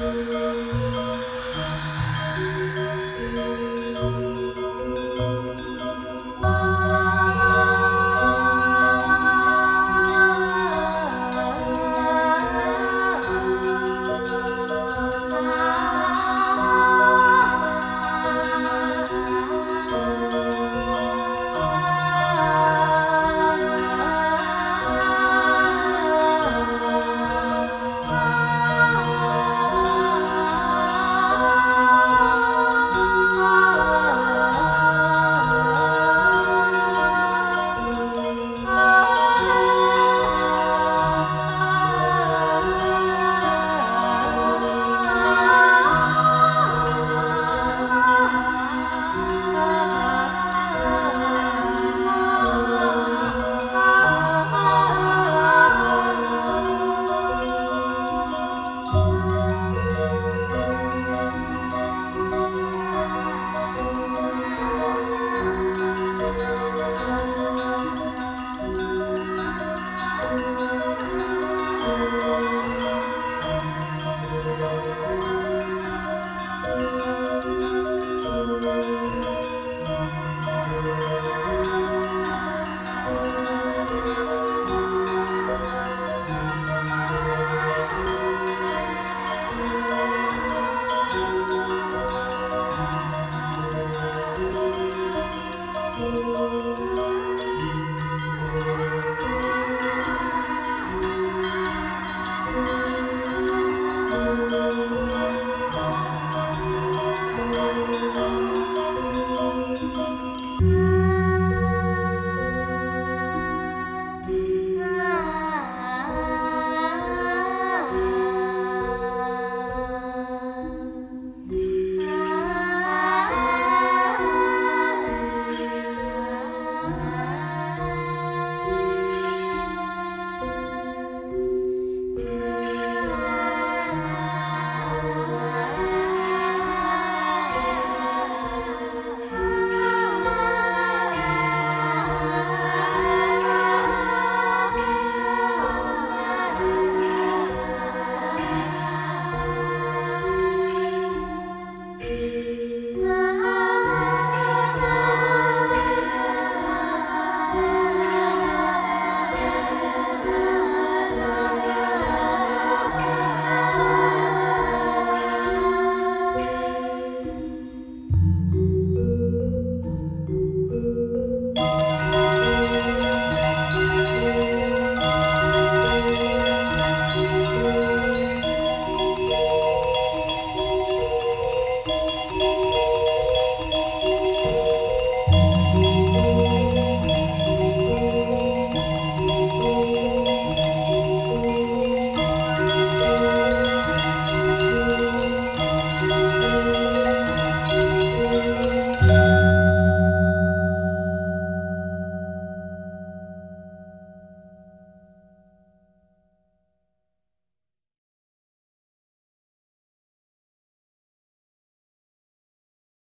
Música